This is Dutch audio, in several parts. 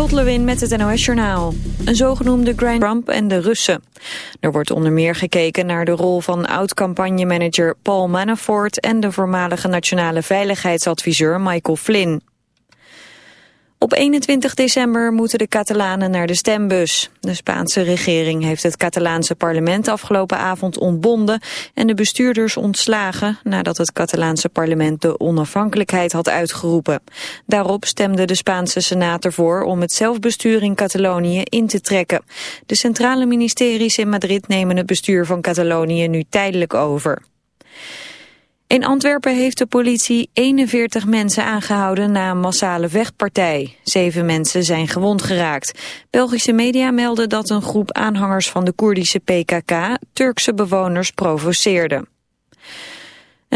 Lot Lewin met het NOS Journaal. Een zogenoemde Grand Trump en de Russen. Er wordt onder meer gekeken naar de rol van oud-campagnemanager Paul Manafort... en de voormalige nationale veiligheidsadviseur Michael Flynn. Op 21 december moeten de Catalanen naar de stembus. De Spaanse regering heeft het Catalaanse parlement afgelopen avond ontbonden en de bestuurders ontslagen nadat het Catalaanse parlement de onafhankelijkheid had uitgeroepen. Daarop stemde de Spaanse Senaat ervoor om het zelfbestuur in Catalonië in te trekken. De centrale ministeries in Madrid nemen het bestuur van Catalonië nu tijdelijk over. In Antwerpen heeft de politie 41 mensen aangehouden na een massale vechtpartij. Zeven mensen zijn gewond geraakt. Belgische media melden dat een groep aanhangers van de Koerdische PKK Turkse bewoners provoceerde.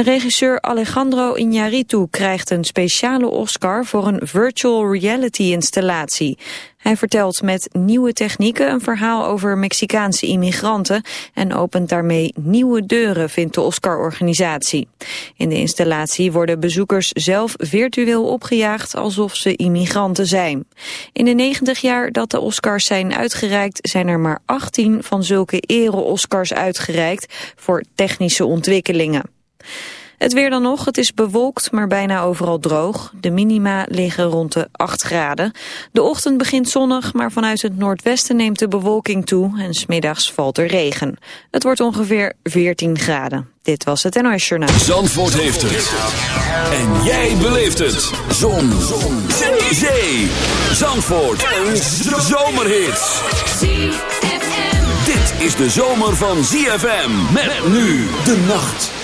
Regisseur Alejandro Iñárritu krijgt een speciale Oscar voor een virtual reality installatie. Hij vertelt met nieuwe technieken een verhaal over Mexicaanse immigranten en opent daarmee nieuwe deuren, vindt de Oscar-organisatie. In de installatie worden bezoekers zelf virtueel opgejaagd alsof ze immigranten zijn. In de 90 jaar dat de Oscars zijn uitgereikt zijn er maar 18 van zulke ere-Oscars uitgereikt voor technische ontwikkelingen. Het weer dan nog, het is bewolkt, maar bijna overal droog. De minima liggen rond de 8 graden. De ochtend begint zonnig, maar vanuit het noordwesten neemt de bewolking toe... en smiddags valt er regen. Het wordt ongeveer 14 graden. Dit was het NOS Journaal. Zandvoort heeft het. En jij beleeft het. Zon. Zon. Zee. Zee. Zandvoort. Een zomerhit. Dit is de zomer van ZFM. Met nu de nacht.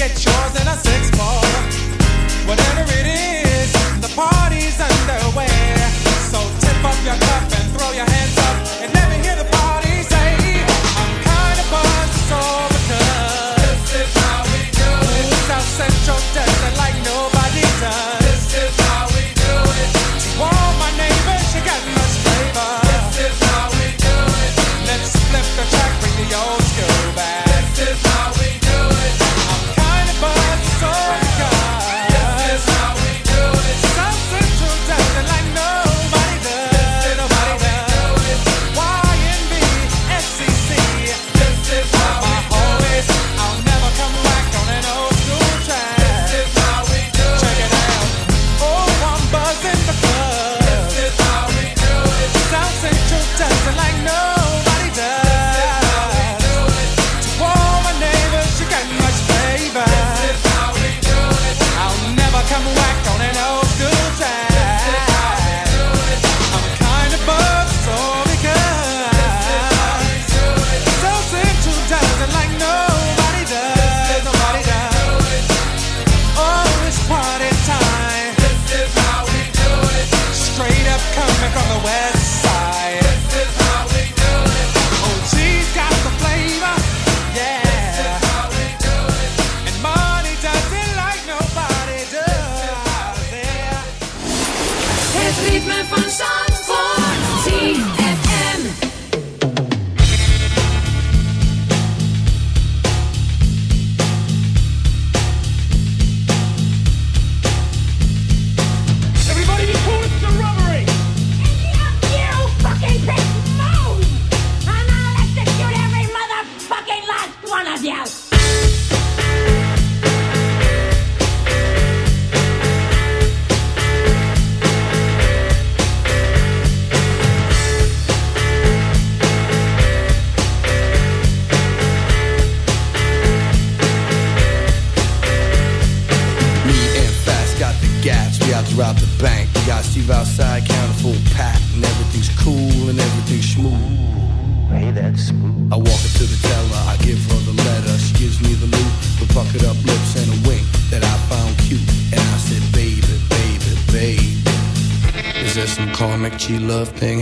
get yours in a six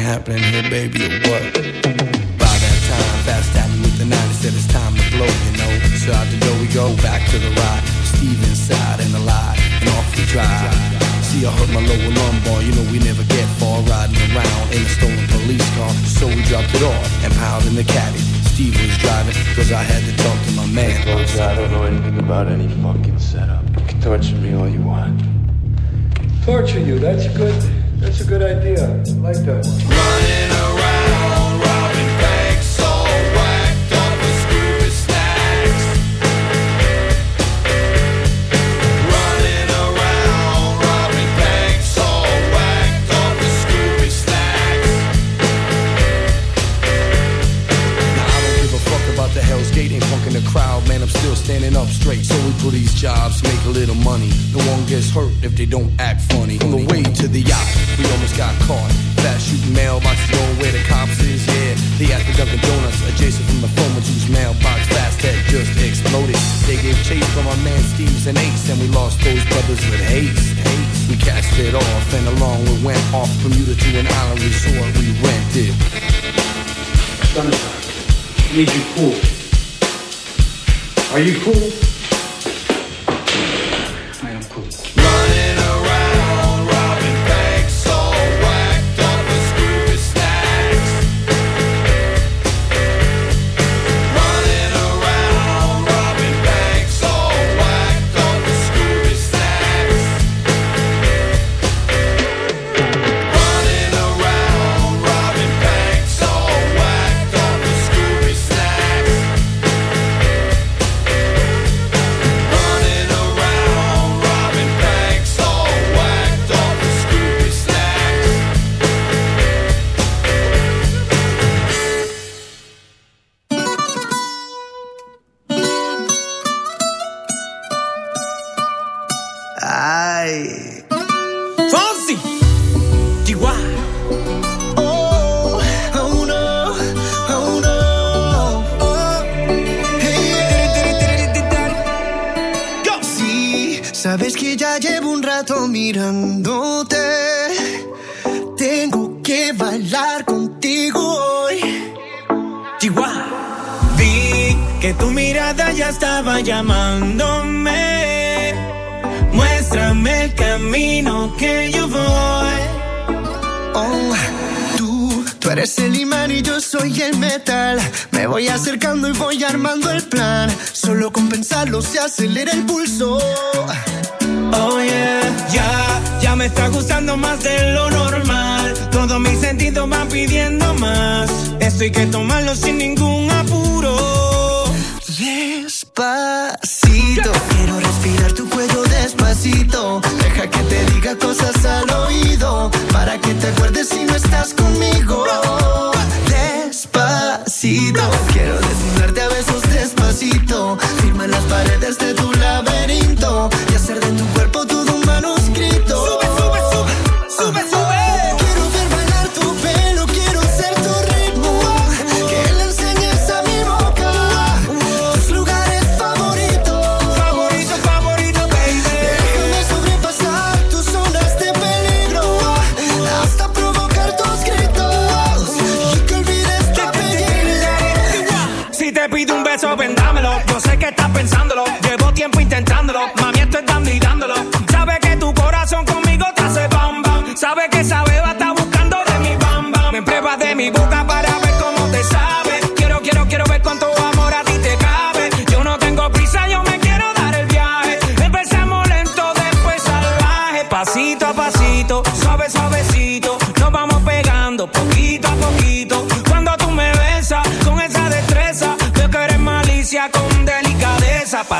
happening here, baby. From our man Steve's and Ace, and we lost those brothers with haste. We cast it off, and along we went off from Bermuda to an island resort we rented. I need you cool. Are you cool? Gustando más de lo normal. Todos mis sentidos van pidiendo más. Esto hay que tomarlo sin ningún apuro. Despacito, quiero respirar tu cuello despacito. Deja que te diga cosas al oído. Para que te acuerdes si no estás conmigo. Despacito, quiero desnudarte a besos despacito las paredes de tu laberinto y hacer de tu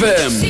ZFM.